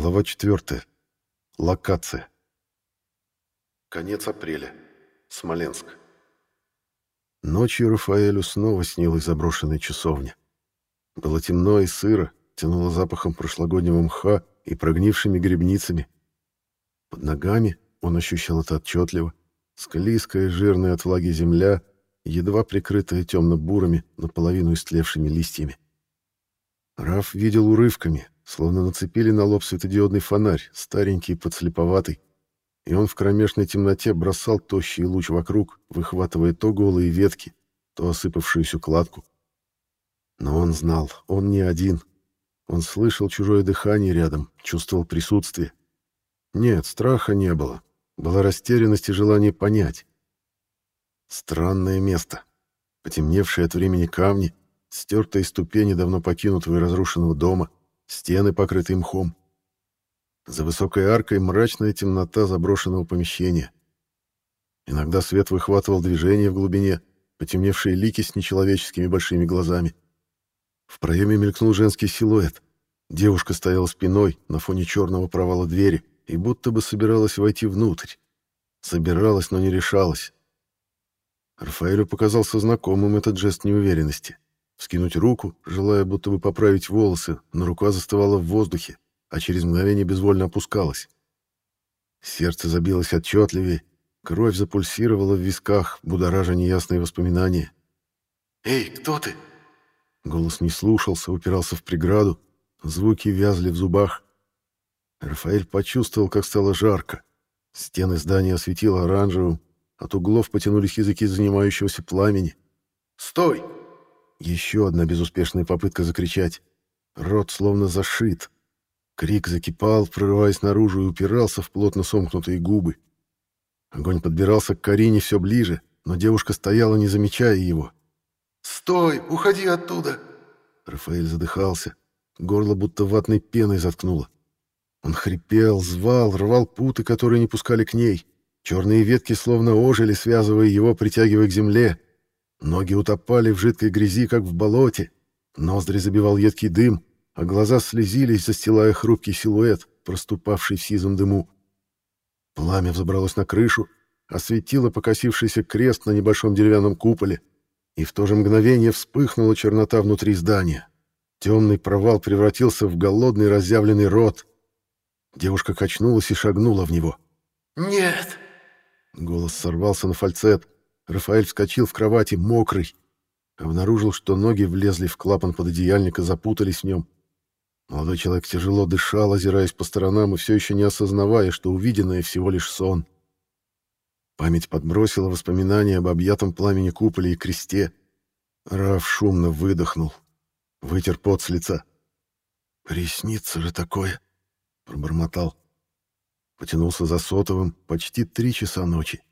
Глава 4. Локация. Конец апреля. Смоленск. Ночью Рафаэлю снова снилась заброшенная часовня. Было темно и сыро, тянуло запахом прошлогоднего мха и прогнившими грибницами. Под ногами он ощущал это отчетливо. Склизкая, жирная от влаги земля, едва прикрытая темно-бурыми, наполовину истлевшими листьями. Раф видел урывками, Словно нацепили на лоб светодиодный фонарь, старенький и подслеповатый, и он в кромешной темноте бросал тощий луч вокруг, выхватывая то голые ветки, то осыпавшуюся кладку. Но он знал, он не один. Он слышал чужое дыхание рядом, чувствовал присутствие. Нет, страха не было. Была растерянность и желание понять. Странное место. Потемневшие от времени камни, стертые ступени давно покинутого и разрушенного дома — стены, покрытые мхом. За высокой аркой мрачная темнота заброшенного помещения. Иногда свет выхватывал движение в глубине, потемневшие лики с нечеловеческими большими глазами. В проеме мелькнул женский силуэт. Девушка стояла спиной на фоне черного провала двери и будто бы собиралась войти внутрь. Собиралась, но не решалась. Рафаэлю показался знакомым этот жест неуверенности вскинуть руку, желая будто бы поправить волосы, но рука застывала в воздухе, а через мгновение безвольно опускалась. Сердце забилось отчетливее, кровь запульсировала в висках, будоража неясные воспоминания. «Эй, кто ты?» Голос не слушался, упирался в преграду, звуки вязли в зубах. Рафаэль почувствовал, как стало жарко. Стены здания осветило оранжевым, от углов потянулись языки занимающегося пламени. «Стой!» Еще одна безуспешная попытка закричать. Рот словно зашит. Крик закипал, прорываясь наружу и упирался в плотно сомкнутые губы. Огонь подбирался к Карине все ближе, но девушка стояла, не замечая его. «Стой! Уходи оттуда!» Рафаэль задыхался. Горло будто ватной пеной заткнуло. Он хрипел, звал, рвал путы, которые не пускали к ней. Черные ветки словно ожили, связывая его, притягивая к земле. Ноги утопали в жидкой грязи, как в болоте. Ноздри забивал едкий дым, а глаза слезились, застилая хрупкий силуэт, проступавший в сизом дыму. Пламя взобралось на крышу, осветило покосившийся крест на небольшом деревянном куполе, и в то же мгновение вспыхнула чернота внутри здания. Темный провал превратился в голодный разъявленный рот. Девушка качнулась и шагнула в него. «Нет!» Голос сорвался на фальцет. Рафаэль вскочил в кровати, мокрый. Обнаружил, что ноги влезли в клапан пододеяльника, запутались в нем. Молодой человек тяжело дышал, озираясь по сторонам и все еще не осознавая, что увиденное всего лишь сон. Память подбросила воспоминания об объятом пламени куполе и кресте. Раф шумно выдохнул, вытер пот с лица. «Приснится же такое!» — пробормотал. Потянулся за сотовым почти три часа ночи.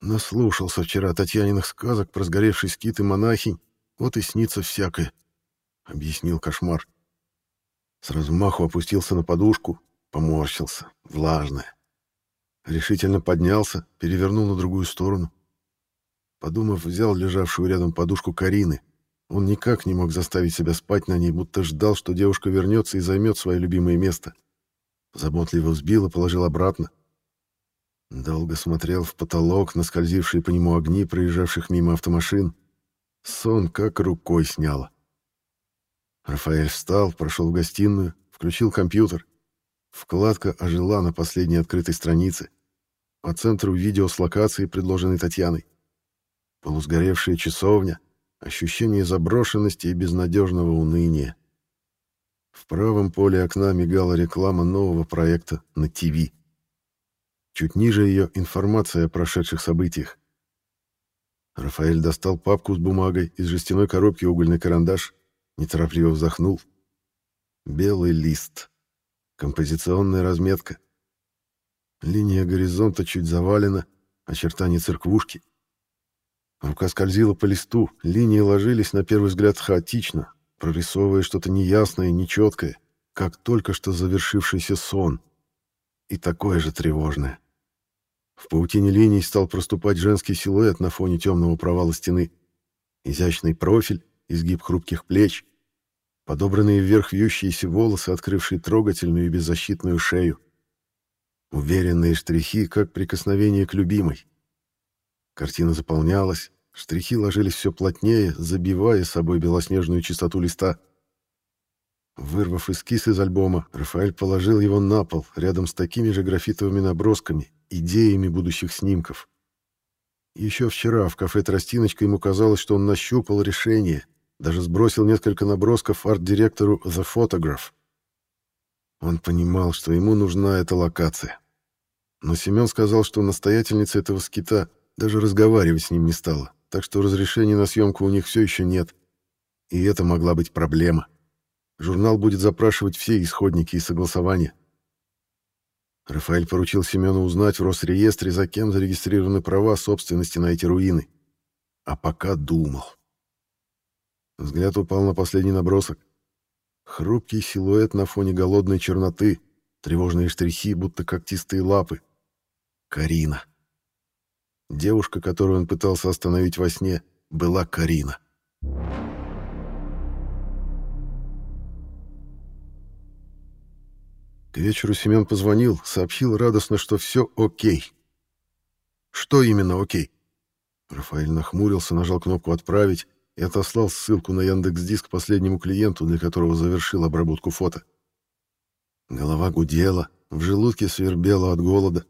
Наслушался вчера Татьяниных сказок про сгоревший скит и монахинь, вот и снится всякое, — объяснил кошмар. С размаху опустился на подушку, поморщился, влажная. Решительно поднялся, перевернул на другую сторону. Подумав, взял лежавшую рядом подушку Карины. Он никак не мог заставить себя спать на ней, будто ждал, что девушка вернется и займет свое любимое место. Заботливо взбил и положил обратно. Долго смотрел в потолок на скользившие по нему огни проезжавших мимо автомашин. Сон как рукой сняло. Рафаэль встал, прошел в гостиную, включил компьютер. Вкладка ожила на последней открытой странице. По центру видео с локацией, предложенной Татьяной. Полусгоревшая часовня, ощущение заброшенности и безнадежного уныния. В правом поле окна мигала реклама нового проекта на ТВ. Чуть ниже ее информация о прошедших событиях. Рафаэль достал папку с бумагой, из жестяной коробки угольный карандаш, неторопливо вздохнул. Белый лист. Композиционная разметка. Линия горизонта чуть завалена, очертания церквушки. Рука скользила по листу, линии ложились на первый взгляд хаотично, прорисовывая что-то неясное, нечеткое, как только что завершившийся сон. И такое же тревожное. В паутине линий стал проступать женский силуэт на фоне темного провала стены. Изящный профиль, изгиб хрупких плеч. подобранные вверх вьющиеся волосы, открывшие трогательную и беззащитную шею. Уверенные штрихи, как прикосновение к любимой. Картина заполнялась, штрихи ложились все плотнее, забивая собой белоснежную чистоту листа. Вырвав эскиз из альбома, Рафаэль положил его на пол, рядом с такими же графитовыми набросками, идеями будущих снимков. Еще вчера в кафе «Тростиночка» ему казалось, что он нащупал решение, даже сбросил несколько набросков арт-директору The Photograph. Он понимал, что ему нужна эта локация. Но Семен сказал, что настоятельница этого скита даже разговаривать с ним не стала, так что разрешения на съемку у них все еще нет. И это могла быть проблема. Журнал будет запрашивать все исходники и согласования. Рафаэль поручил Семену узнать в Росреестре, за кем зарегистрированы права собственности на эти руины. А пока думал. Взгляд упал на последний набросок. Хрупкий силуэт на фоне голодной черноты, тревожные штрихи, будто когтистые лапы. Карина. Девушка, которую он пытался остановить во сне, была Карина. Вечеру Семен позвонил, сообщил радостно, что все окей. Что именно окей? Рафаэль нахмурился, нажал кнопку «Отправить» и отослал ссылку на Яндекс.Диск последнему клиенту, для которого завершил обработку фото. Голова гудела, в желудке свербела от голода.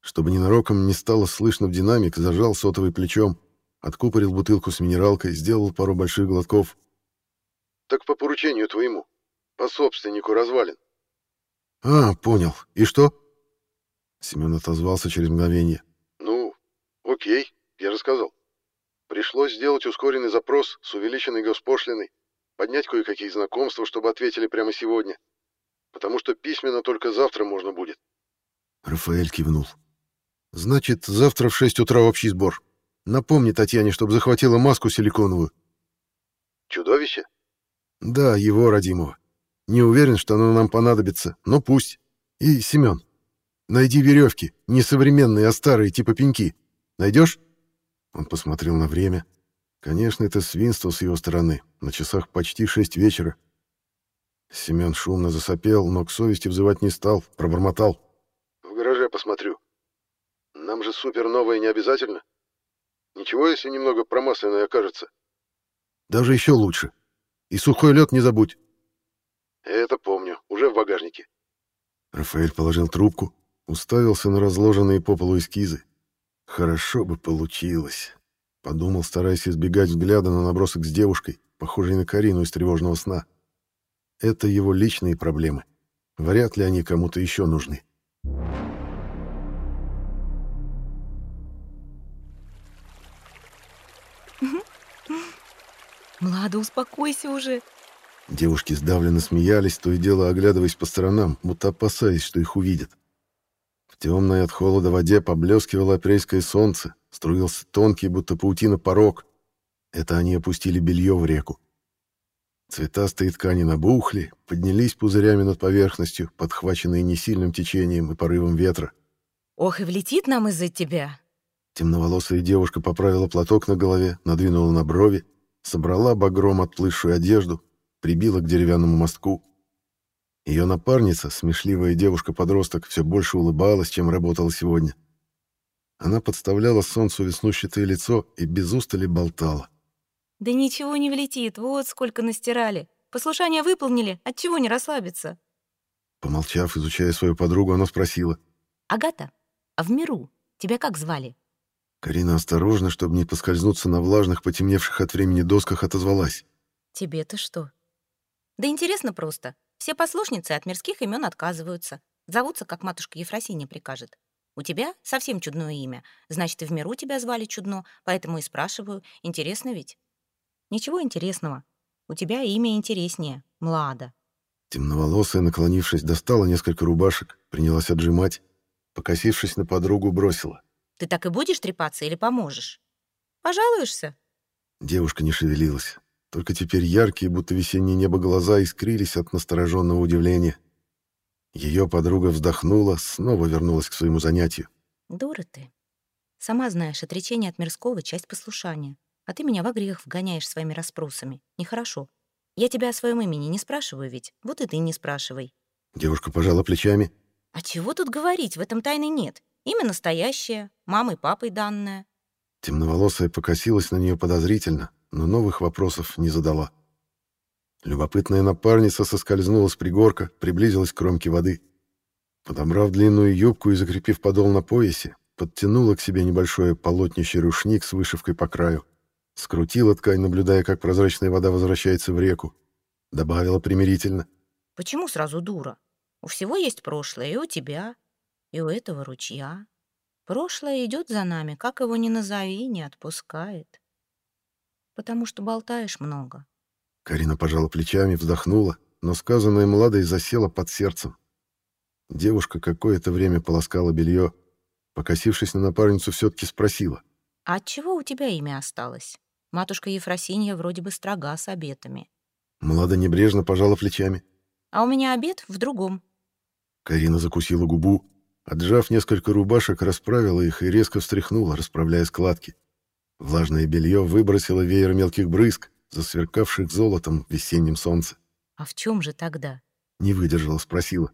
Чтобы ненароком не стало слышно в динамик, зажал сотовый плечом, откупорил бутылку с минералкой, сделал пару больших глотков. «Так по поручению твоему, по собственнику развалин». «А, понял. И что?» Семен отозвался через мгновение. «Ну, окей, я рассказал. Пришлось сделать ускоренный запрос с увеличенной госпошлиной, поднять кое-какие знакомства, чтобы ответили прямо сегодня, потому что письменно только завтра можно будет». Рафаэль кивнул. «Значит, завтра в шесть утра общий сбор. Напомни Татьяне, чтобы захватила маску силиконовую». «Чудовище?» «Да, его родимого. Не уверен, что оно нам понадобится, но пусть. И, Семен, найди веревки, не современные, а старые, типа пеньки. Найдешь?» Он посмотрел на время. Конечно, это свинство с его стороны. На часах почти шесть вечера. Семен шумно засопел, но к совести взывать не стал, пробормотал. «В гараже посмотрю. Нам же супер новое не обязательно. Ничего, если немного промасленное окажется?» «Даже еще лучше. И сухой лед не забудь». «Это помню. Уже в багажнике». Рафаэль положил трубку, уставился на разложенные по полу эскизы. «Хорошо бы получилось», — подумал, стараясь избегать взгляда на набросок с девушкой, похожей на Карину из тревожного сна. «Это его личные проблемы. Вряд ли они кому-то еще нужны». «Млада, успокойся уже!» Девушки сдавленно смеялись, то и дело оглядываясь по сторонам, будто опасаясь, что их увидят. В темной от холода воде поблескивало апрельское солнце, струился тонкий, будто паутина порог. Это они опустили белье в реку. Цветастые ткани набухли, поднялись пузырями над поверхностью, подхваченные несильным течением и порывом ветра. «Ох, и влетит нам из-за тебя!» Темноволосая девушка поправила платок на голове, надвинула на брови, собрала багром отплывшую одежду, прибила к деревянному мостку. Ее напарница, смешливая девушка-подросток, все больше улыбалась, чем работала сегодня. Она подставляла солнцу веснущатое лицо и без устали болтала. «Да ничего не влетит, вот сколько настирали. Послушание выполнили, отчего не расслабиться?» Помолчав, изучая свою подругу, она спросила. «Агата, а в миру тебя как звали?» Карина осторожно, чтобы не поскользнуться на влажных, потемневших от времени досках, отозвалась. «Тебе-то что?» Да интересно просто. Все послушницы от мирских имен отказываются. Зовутся, как матушка Ефросинья прикажет. У тебя совсем чудное имя. Значит, и в миру тебя звали чудно, поэтому и спрашиваю. Интересно ведь? Ничего интересного. У тебя имя интереснее. Млада. Темноволосая, наклонившись, достала несколько рубашек, принялась отжимать. Покосившись на подругу, бросила. Ты так и будешь трепаться или поможешь? Пожалуешься? Девушка не шевелилась. Только теперь яркие, будто весеннее небо глаза искрились от настороженного удивления. Ее подруга вздохнула, снова вернулась к своему занятию. «Дура ты. Сама знаешь, отречение от мирского — часть послушания. А ты меня в грех вгоняешь своими расспросами. Нехорошо. Я тебя о своем имени не спрашиваю ведь. Вот и ты не спрашивай. Девушка пожала плечами. А чего тут говорить? В этом тайны нет. Имя настоящее, мамой, папой данное. Темноволосая покосилась на нее подозрительно, но новых вопросов не задала. Любопытная напарница соскользнула с пригорка, приблизилась к кромке воды. Подобрав длинную юбку и закрепив подол на поясе, подтянула к себе небольшое полотнище рушник с вышивкой по краю. Скрутила ткань, наблюдая, как прозрачная вода возвращается в реку. Добавила примирительно. Почему сразу дура? У всего есть прошлое, и у тебя, и у этого ручья. Прошлое идет за нами, как его ни назови, не отпускает. Потому что болтаешь много. Карина пожала плечами, вздохнула, но сказанное Младой засело под сердцем. Девушка какое-то время полоскала белье, покосившись на напарницу, все-таки спросила. «А от чего у тебя имя осталось? Матушка Ефросинья вроде бы строга с обетами». Млада небрежно пожала плечами. «А у меня обед в другом». Карина закусила губу, отжав несколько рубашек, расправила их и резко встряхнула, расправляя складки. Влажное белье выбросило веер мелких брызг, засверкавших золотом в весеннем солнце. «А в чем же тогда?» Не выдержала, спросила.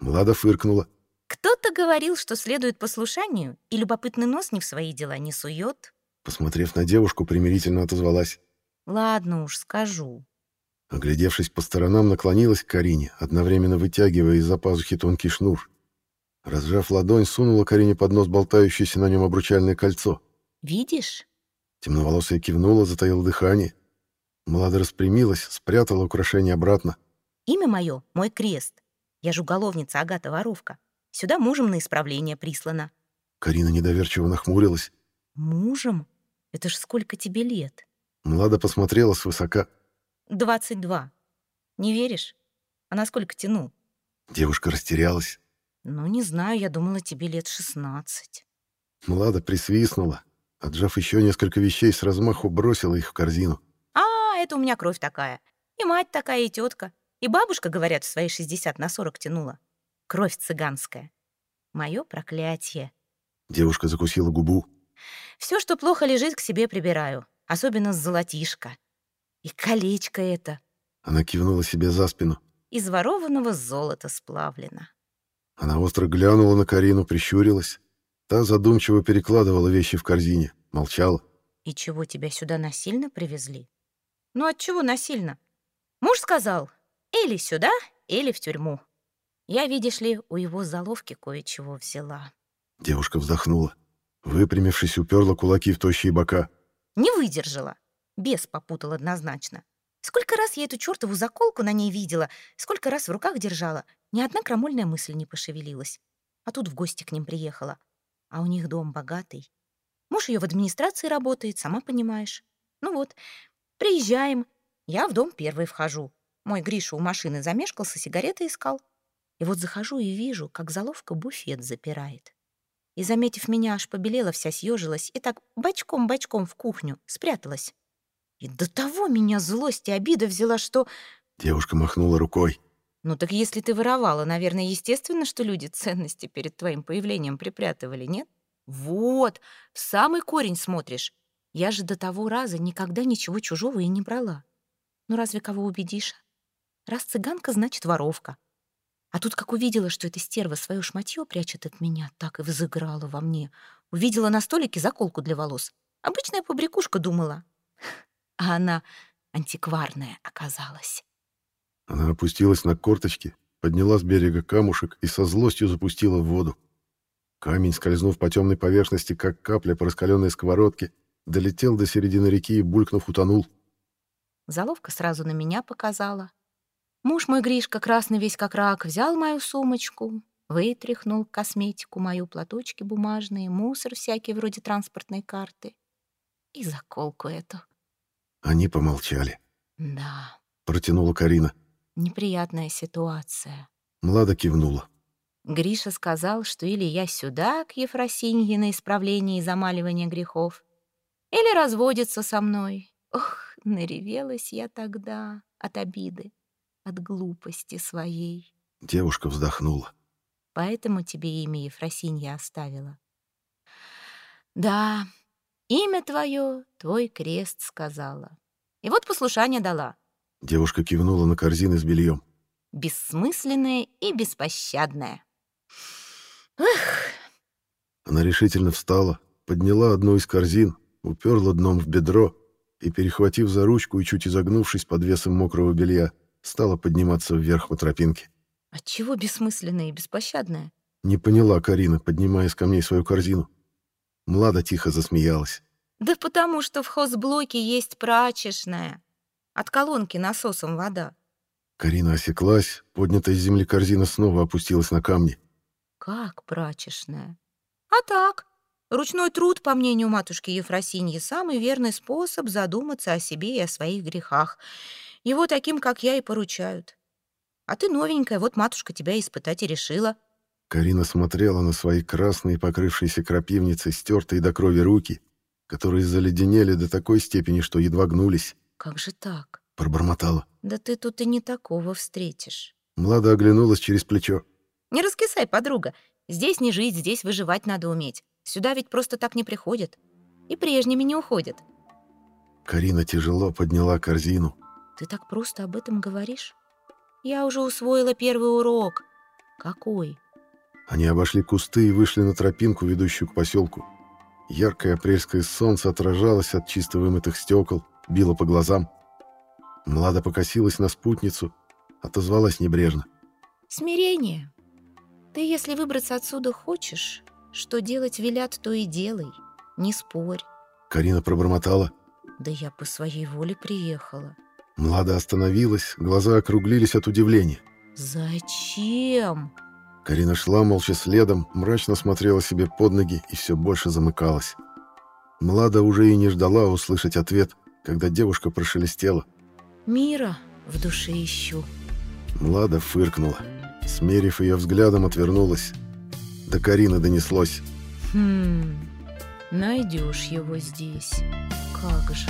Млада фыркнула. «Кто-то говорил, что следует послушанию, и любопытный нос не в свои дела не сует». Посмотрев на девушку, примирительно отозвалась. «Ладно уж, скажу». Оглядевшись по сторонам, наклонилась к Карине, одновременно вытягивая из-за пазухи тонкий шнур. Разжав ладонь, сунула Карине под нос болтающееся на нем обручальное кольцо. «Видишь?» Темноволосая кивнула, затаила дыхание. Млада распрямилась, спрятала украшение обратно. «Имя мое — мой крест. Я же уголовница Агата Воровка. Сюда мужем на исправление прислана». Карина недоверчиво нахмурилась. «Мужем? Это ж сколько тебе лет?» Млада посмотрела свысока. «Двадцать два. Не веришь? А насколько тяну?» Девушка растерялась. «Ну, не знаю, я думала, тебе лет шестнадцать». Млада присвистнула. Отжав еще несколько вещей, с размаху бросила их в корзину. «А, это у меня кровь такая. И мать такая, и тетка. И бабушка, говорят, в свои шестьдесят на сорок тянула. Кровь цыганская. Мое проклятие». Девушка закусила губу. Все, что плохо лежит, к себе прибираю. Особенно с золотишка. И колечко это. Она кивнула себе за спину. Из ворованного золота сплавлено. Она остро глянула на Карину, прищурилась. Та задумчиво перекладывала вещи в корзине, молчала. И чего тебя сюда насильно привезли? Ну, от чего насильно? Муж сказал, или сюда, или в тюрьму. Я, видишь ли, у его заловки кое-чего взяла. Девушка вздохнула. Выпрямившись, уперла кулаки в тощие бока. Не выдержала. Бес попутал однозначно. Сколько раз я эту чертову заколку на ней видела, сколько раз в руках держала, ни одна крамольная мысль не пошевелилась. А тут в гости к ним приехала. А у них дом богатый. Муж ее в администрации работает, сама понимаешь. Ну вот, приезжаем. Я в дом первый вхожу. Мой Гриша у машины замешкался, сигареты искал. И вот захожу и вижу, как заловка буфет запирает. И, заметив меня, аж побелела вся, съежилась и так бочком-бочком в кухню спряталась. И до того меня злость и обида взяла, что... Девушка махнула рукой. Ну так если ты воровала, наверное, естественно, что люди ценности перед твоим появлением припрятывали, нет? Вот, в самый корень смотришь. Я же до того раза никогда ничего чужого и не брала. Ну разве кого убедишь? Раз цыганка, значит воровка. А тут как увидела, что эта стерва свое шматье прячет от меня, так и взыграла во мне. Увидела на столике заколку для волос. Обычная побрякушка думала. А она антикварная оказалась. Она опустилась на корточки, подняла с берега камушек и со злостью запустила в воду. Камень, скользнув по темной поверхности, как капля по раскаленной сковородке, долетел до середины реки и, булькнув, утонул. Заловка сразу на меня показала. Муж мой Гришка, красный весь как рак, взял мою сумочку, вытряхнул косметику мою, платочки бумажные, мусор всякий вроде транспортной карты и заколку эту. Они помолчали. Да, Протянула Карина. Неприятная ситуация. Млада кивнула. Гриша сказал, что или я сюда, к Ефросинье, на исправление и замаливание грехов, или разводится со мной. Ох, наревелась я тогда от обиды, от глупости своей. Девушка вздохнула. Поэтому тебе имя Ефросинья оставила. Да, имя твое, твой крест сказала. И вот послушание дала. Девушка кивнула на корзины с бельем. Бессмысленное и беспощадное. Эх, Она решительно встала, подняла одну из корзин, уперла дном в бедро и, перехватив за ручку и чуть изогнувшись под весом мокрого белья, стала подниматься вверх по тропинке. отчего бессмысленное и беспощадное? Не поняла Карина, поднимая с камней свою корзину. Млада тихо засмеялась. Да потому что в хозблоке есть прачечная. От колонки насосом вода. Карина осеклась, поднятая с земли корзина снова опустилась на камни. Как прачечная? А так, ручной труд, по мнению матушки Ефросиньи, самый верный способ задуматься о себе и о своих грехах. Его таким, как я, и поручают. А ты новенькая, вот матушка тебя испытать и решила. Карина смотрела на свои красные, покрывшиеся крапивницей, стертые до крови руки, которые заледенели до такой степени, что едва гнулись. Как же так? Пробормотала. Да ты тут и не такого встретишь. Млада оглянулась через плечо. Не раскисай, подруга. Здесь не жить, здесь выживать надо уметь. Сюда ведь просто так не приходят. И прежними не уходят. Карина тяжело подняла корзину. Ты так просто об этом говоришь? Я уже усвоила первый урок. Какой? Они обошли кусты и вышли на тропинку, ведущую к поселку. Яркое апрельское солнце отражалось от чисто вымытых стекол, било по глазам. Млада покосилась на спутницу, отозвалась небрежно. Смирение. Ты, если выбраться отсюда хочешь, что делать велят, то и делай. Не спорь. Карина пробормотала. Да я по своей воле приехала. Млада остановилась, глаза округлились от удивления. Зачем? Карина шла молча следом, мрачно смотрела себе под ноги и все больше замыкалась. Млада уже и не ждала услышать ответ, когда девушка прошелестела. «Мира в душе ищу». Млада фыркнула. Смерив ее взглядом, отвернулась. До Карины донеслось. «Хм, найдешь его здесь. Как же».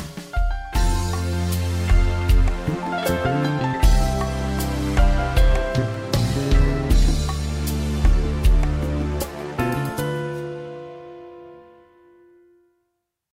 Thank you.